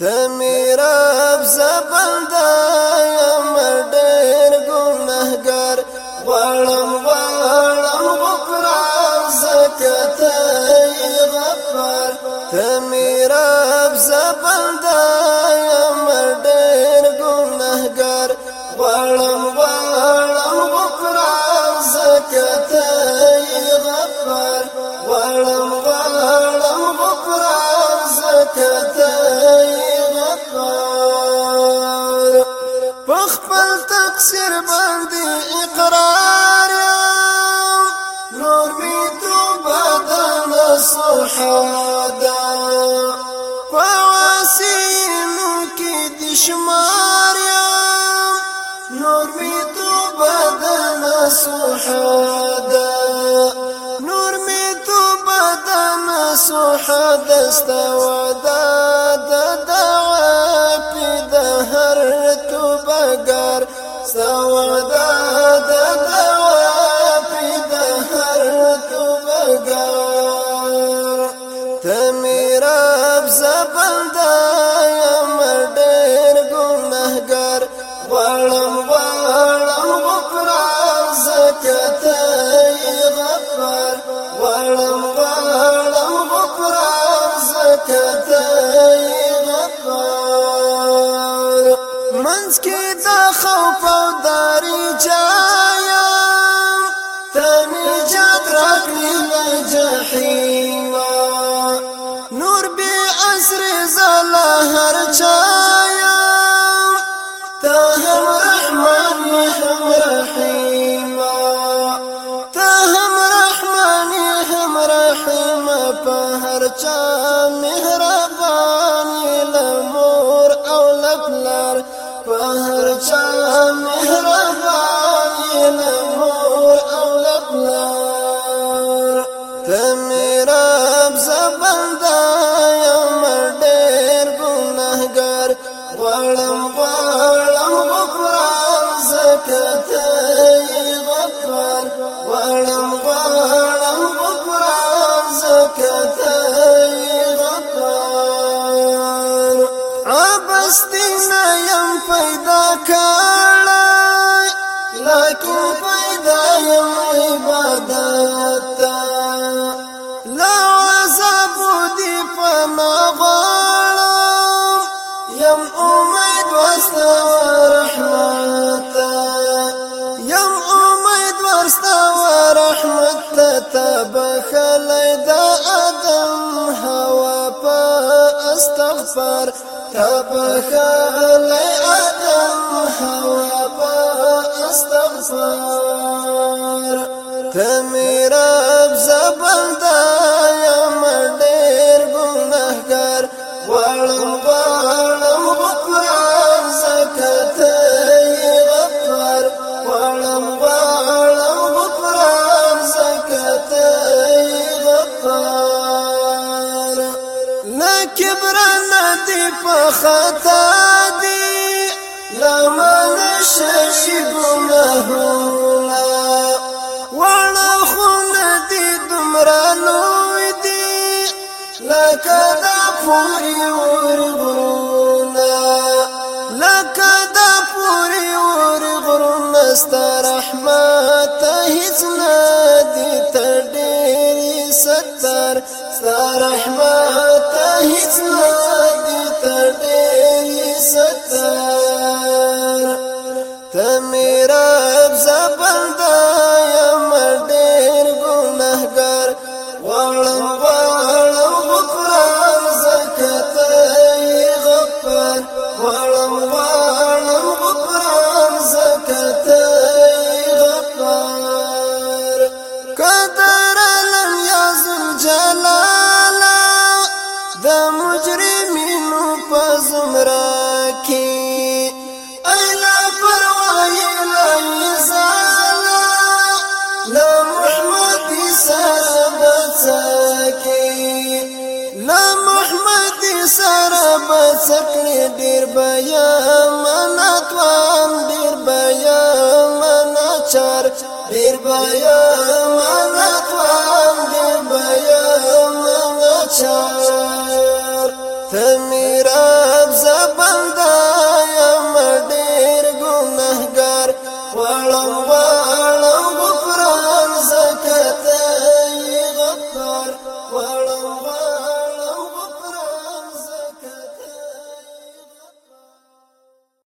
تمیرب زبنده یم ډېر ګناهګار غواړم غواړم غفران زکه ته غفار تمیرب تقصیر باندې إقرار نور می توبة د نصحادا فواسینو کې د شمار نور می توبة د نصحادا نور می توبة د نصحادا استودا منځ کې د خوف أو داري جایا تني جات راکړي له جهنم په هر چا مهربان نه يم پیدا کړای لکه پیدا يم عبادت. ته لا عذاب دي فما غالم يم امید وستا رحمت. يم امید وستا رحمت ته بخلای دا ادم هوا په استغفار. تبخى علي آدم حوا استغفار. تمي رب زبندر کبر ندی په خطا دی. لمن ششی ګناهونه وأنا خون دی دمرانو دی. لکه دا پوری ور غرونا لکه دا پوری ور غرونا ست رحمت ستر. سره بسکړې ډېر بیا مناتوان ډېر بیا مناچار ډېر بیا مناتوان ډېر بیا مناچار ته میرا